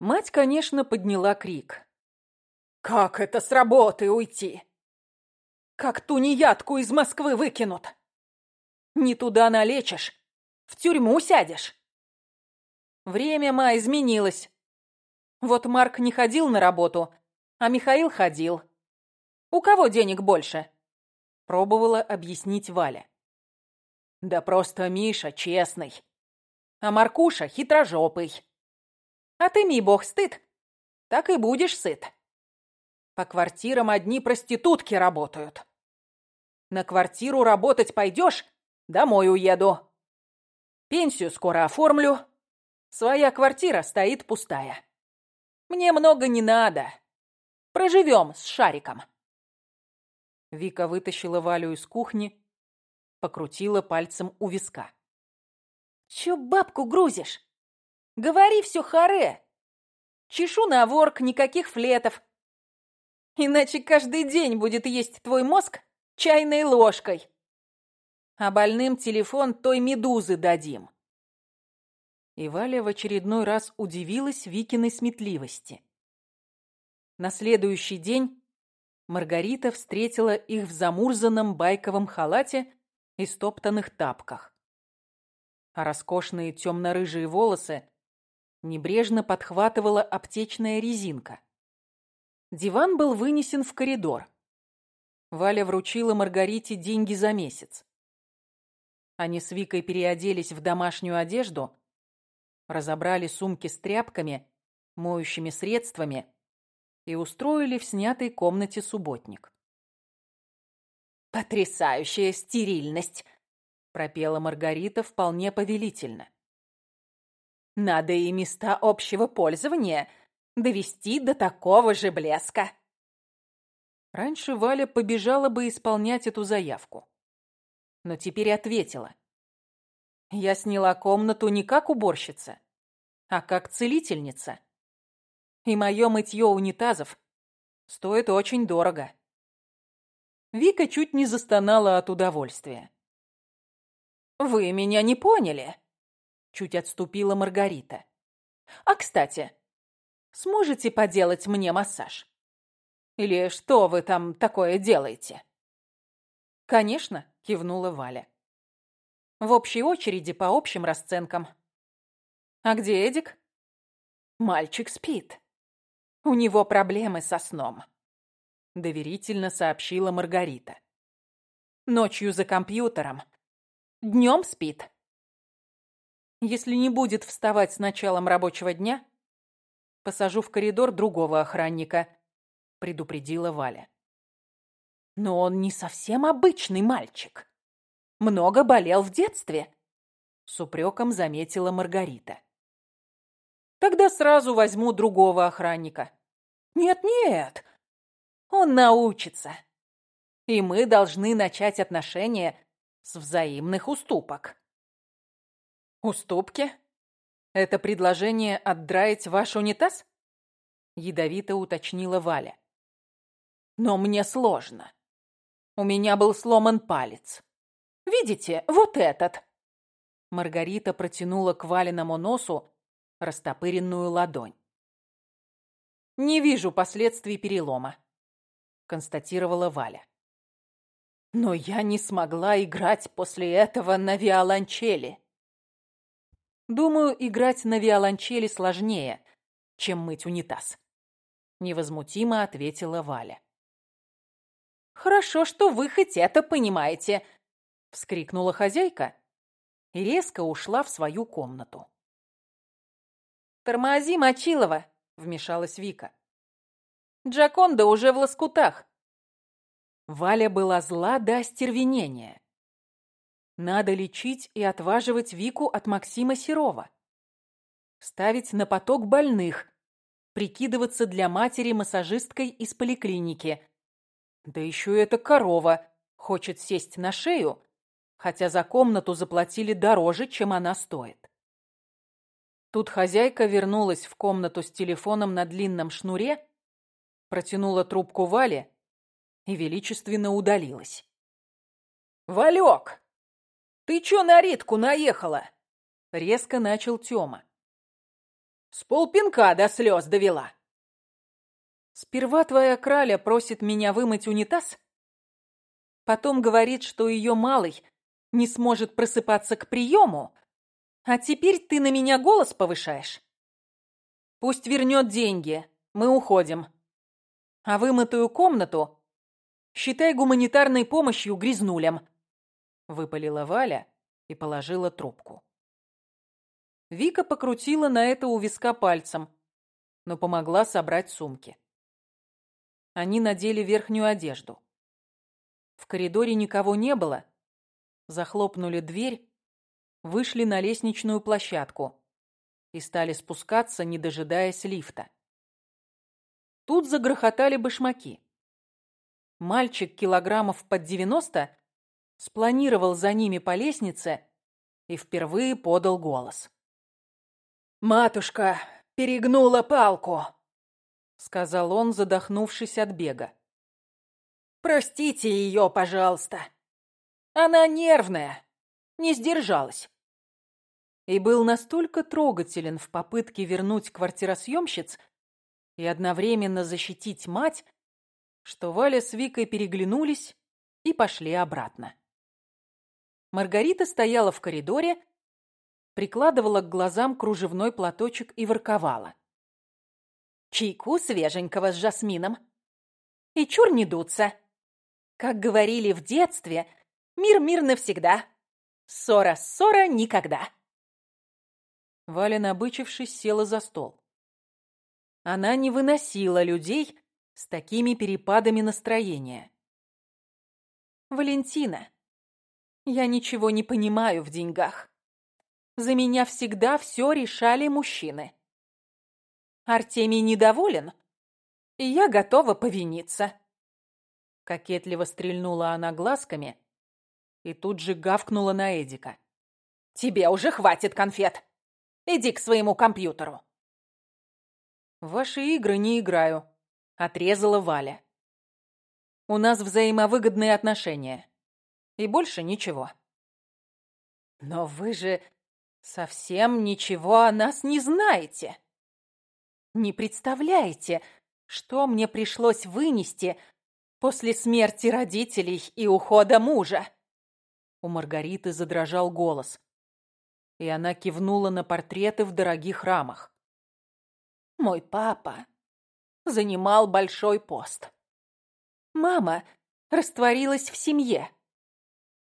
Мать, конечно, подняла крик. «Как это с работы уйти? Как тунеядку из Москвы выкинут? Не туда налечишь, в тюрьму сядешь». Время, ма, изменилось. Вот Марк не ходил на работу, а Михаил ходил. У кого денег больше? Пробовала объяснить Валя. Да просто Миша честный, а Маркуша хитрожопый. А ты, ми бог, стыд, так и будешь сыт. По квартирам одни проститутки работают. На квартиру работать пойдешь, домой уеду. Пенсию скоро оформлю. Своя квартира стоит пустая. Мне много не надо. Проживем с Шариком. Вика вытащила Валю из кухни, покрутила пальцем у виска. «Чё бабку грузишь? Говори все харе. Чешу на ворк, никаких флетов. Иначе каждый день будет есть твой мозг чайной ложкой. А больным телефон той медузы дадим». И Валя в очередной раз удивилась Викиной сметливости. На следующий день Маргарита встретила их в замурзанном байковом халате и стоптанных тапках. А роскошные темно-рыжие волосы небрежно подхватывала аптечная резинка. Диван был вынесен в коридор. Валя вручила Маргарите деньги за месяц. Они с Викой переоделись в домашнюю одежду, разобрали сумки с тряпками, моющими средствами и устроили в снятой комнате субботник. «Потрясающая стерильность!» — пропела Маргарита вполне повелительно. «Надо и места общего пользования довести до такого же блеска!» Раньше Валя побежала бы исполнять эту заявку. Но теперь ответила. «Я сняла комнату не как уборщица, а как целительница. И мое мытье унитазов стоит очень дорого». Вика чуть не застонала от удовольствия. «Вы меня не поняли?» Чуть отступила Маргарита. «А, кстати, сможете поделать мне массаж? Или что вы там такое делаете?» «Конечно», — кивнула Валя. «В общей очереди по общим расценкам». «А где Эдик?» «Мальчик спит. У него проблемы со сном» доверительно сообщила Маргарита. Ночью за компьютером. Днем спит. Если не будет вставать с началом рабочего дня, посажу в коридор другого охранника, предупредила Валя. Но он не совсем обычный мальчик. Много болел в детстве, с упреком заметила Маргарита. Тогда сразу возьму другого охранника. Нет-нет, он научится. И мы должны начать отношения с взаимных уступок. Уступки? Это предложение отдраить ваш унитаз? Ядовито уточнила Валя. Но мне сложно. У меня был сломан палец. Видите, вот этот. Маргарита протянула к Валиному носу растопыренную ладонь. Не вижу последствий перелома констатировала Валя. Но я не смогла играть после этого на виолончели. Думаю, играть на виолончели сложнее, чем мыть унитаз. Невозмутимо ответила Валя. «Хорошо, что вы хоть это понимаете!» — вскрикнула хозяйка и резко ушла в свою комнату. «Тормози, Мочилова!» — вмешалась Вика. Джаконда уже в лоскутах. Валя была зла до остервенения. Надо лечить и отваживать Вику от Максима Серова. Ставить на поток больных, прикидываться для матери массажисткой из поликлиники. Да еще эта корова хочет сесть на шею, хотя за комнату заплатили дороже, чем она стоит. Тут хозяйка вернулась в комнату с телефоном на длинном шнуре протянула трубку Вале и величественно удалилась. «Валек, ты чё на Ритку наехала?» Резко начал Тёма. С полпинка до слез довела. Сперва твоя краля просит меня вымыть унитаз, потом говорит, что ее малый не сможет просыпаться к приему, а теперь ты на меня голос повышаешь. Пусть вернет деньги, мы уходим. А вымытую комнату считай гуманитарной помощью грязнулям. Выпалила Валя и положила трубку. Вика покрутила на это у виска пальцем, но помогла собрать сумки. Они надели верхнюю одежду. В коридоре никого не было. Захлопнули дверь, вышли на лестничную площадку и стали спускаться, не дожидаясь лифта. Тут загрохотали башмаки. Мальчик килограммов под девяносто спланировал за ними по лестнице и впервые подал голос. «Матушка перегнула палку!» сказал он, задохнувшись от бега. «Простите ее, пожалуйста. Она нервная, не сдержалась». И был настолько трогателен в попытке вернуть квартиросъемщиц и одновременно защитить мать, что Валя с Викой переглянулись и пошли обратно. Маргарита стояла в коридоре, прикладывала к глазам кружевной платочек и ворковала. Чайку свеженького с жасмином. И чур не дуться. Как говорили в детстве, мир-мир навсегда. Ссора-ссора никогда. Валя, набычившись, села за стол. Она не выносила людей с такими перепадами настроения. «Валентина, я ничего не понимаю в деньгах. За меня всегда все решали мужчины. Артемий недоволен, и я готова повиниться. Кокетливо стрельнула она глазками и тут же гавкнула на Эдика. «Тебе уже хватит конфет! Иди к своему компьютеру!» «В ваши игры не играю», — отрезала Валя. «У нас взаимовыгодные отношения. И больше ничего». «Но вы же совсем ничего о нас не знаете!» Не представляете, что мне пришлось вынести после смерти родителей и ухода мужа. У Маргариты задрожал голос, и она кивнула на портреты в дорогих рамах. Мой папа занимал большой пост. Мама растворилась в семье.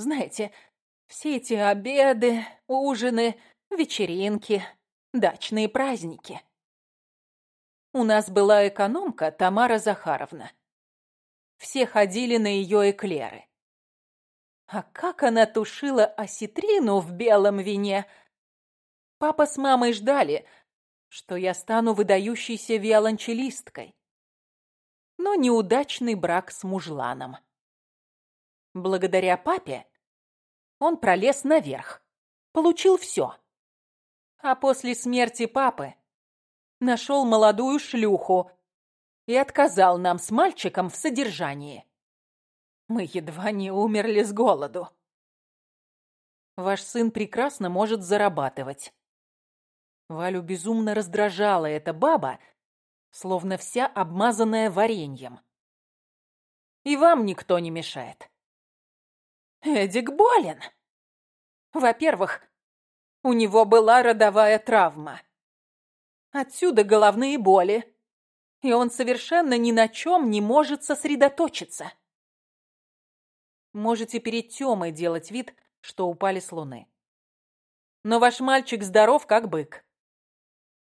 Знаете, все эти обеды, ужины, вечеринки, дачные праздники. У нас была экономка Тамара Захаровна. Все ходили на ее эклеры. А как она тушила осетрину в белом вине! Папа с мамой ждали, что я стану выдающейся виолончелисткой. Но неудачный брак с мужланом. Благодаря папе он пролез наверх, получил все. А после смерти папы нашел молодую шлюху и отказал нам с мальчиком в содержании. Мы едва не умерли с голоду. Ваш сын прекрасно может зарабатывать. Валю безумно раздражала эта баба, словно вся обмазанная вареньем. И вам никто не мешает. Эдик болен. Во-первых, у него была родовая травма. Отсюда головные боли. И он совершенно ни на чем не может сосредоточиться. Можете перед Тёмой делать вид, что упали с луны. Но ваш мальчик здоров, как бык.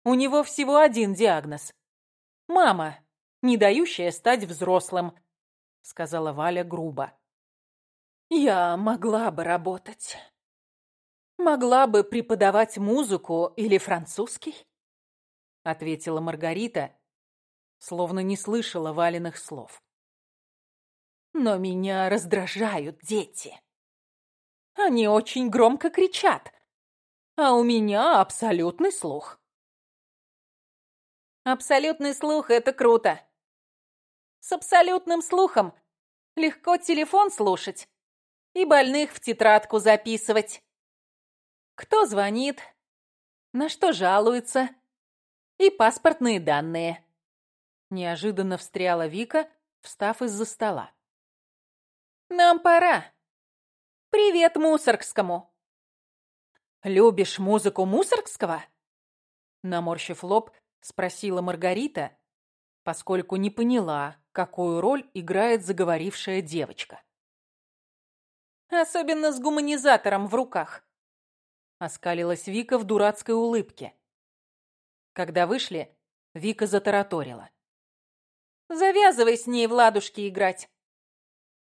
У него всего один диагноз. Мама, не дающая стать взрослым, сказала Валя грубо. Я могла бы работать. Могла бы преподавать музыку или французский. — ответила Маргарита, словно не слышала Валиных слов. «Но меня раздражают дети. Они очень громко кричат, а у меня абсолютный слух». «Абсолютный слух — это круто. С абсолютным слухом легко телефон слушать и больных в тетрадку записывать. Кто звонит? На что жалуется?» и паспортные данные. Неожиданно встряла Вика, встав из-за стола. Нам пора. Привет Мусоргскому. Любишь музыку Мусоргского? Наморщив лоб, спросила Маргарита, поскольку не поняла, какую роль играет заговорившая девочка. Особенно с гуманизатором в руках. Оскалилась Вика в дурацкой улыбке. Когда вышли, Вика затараторила. «Завязывай с ней в ладушки играть.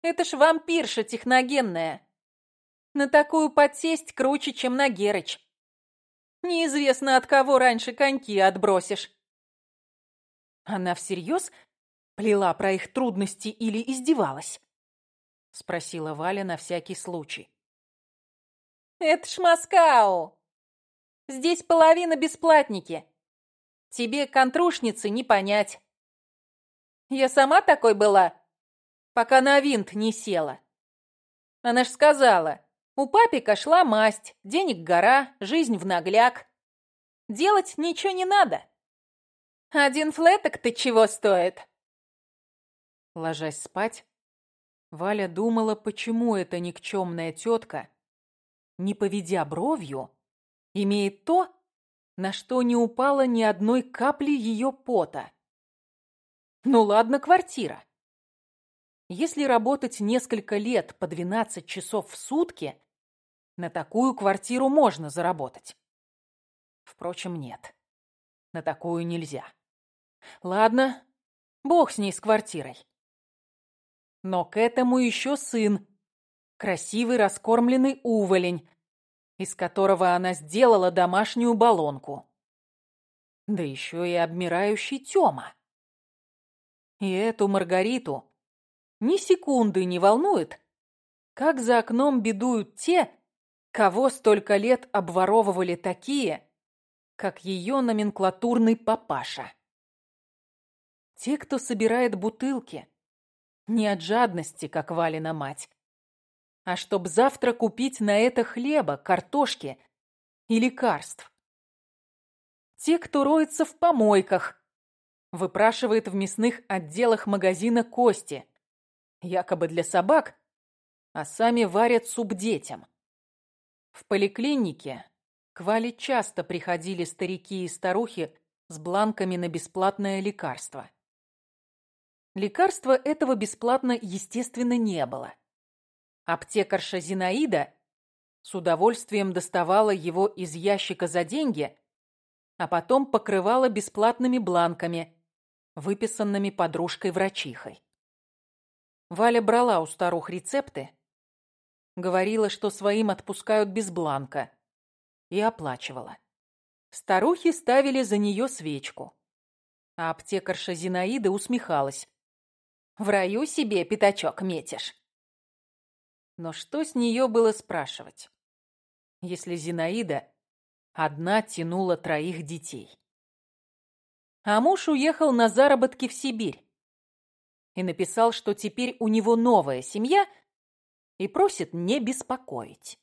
Это ж вампирша техногенная. На такую подсесть круче, чем на Герыч. Неизвестно, от кого раньше коньки отбросишь». Она всерьез плела про их трудности или издевалась? Спросила Валя на всякий случай. Это ж Москау. Здесь половина бесплатники. Тебе, контрушницы, не понять. Я сама такой была, пока на винт не села. Она ж сказала, у папика шла масть, денег гора, жизнь в нагляк. Делать ничего не надо. Один флеток ты чего стоит? Ложась спать, Валя думала, почему эта никчемная тетка, не поведя бровью, имеет то, на что не упало ни одной капли ее пота. Ну ладно, квартира. Если работать несколько лет по 12 часов в сутки, на такую квартиру можно заработать. Впрочем, нет. На такую нельзя. Ладно, бог с ней с квартирой. Но к этому еще сын. Красивый раскормленный уволень, из которого она сделала домашнюю баллонку. Да еще и обмирающий Тёма. И эту Маргариту ни секунды не волнует, как за окном бедуют те, кого столько лет обворовывали такие, как ее номенклатурный папаша. Те, кто собирает бутылки, не от жадности, как Валина мать, а чтоб завтра купить на это хлеба, картошки и лекарств. Те, кто роется в помойках, выпрашивает в мясных отделах магазина кости, якобы для собак, а сами варят суп детям. В поликлинике к Вале часто приходили старики и старухи с бланками на бесплатное лекарство. Лекарства этого бесплатно, естественно, не было. Аптекарша Зинаида с удовольствием доставала его из ящика за деньги, а потом покрывала бесплатными бланками, выписанными подружкой-врачихой. Валя брала у старух рецепты, говорила, что своим отпускают без бланка, и оплачивала. Старухи ставили за нее свечку, а аптекарша Зинаида усмехалась, в раю себе пятачок метишь. Но что с нее было спрашивать, если Зинаида одна тянула троих детей? А муж уехал на заработки в Сибирь и написал, что теперь у него новая семья и просит не беспокоить.